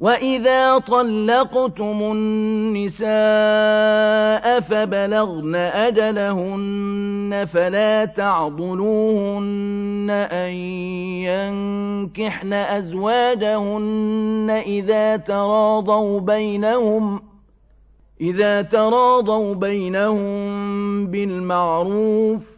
وَإِذَا طَلَّقْتُمُ النِّسَاءَ فَبَلَغْنَ أَجَلَهُنَّ فَلَا تَعْضُلُوهُنَّ أَن يَنكِحْنَ أَزْوَاجَهُنَّ إِذَا تَرَاضَوْا بَيْنَهُمْ إِذَا تَرَاضَوْا بَيْنَهُم بِالْمَعْرُوفِ ۗ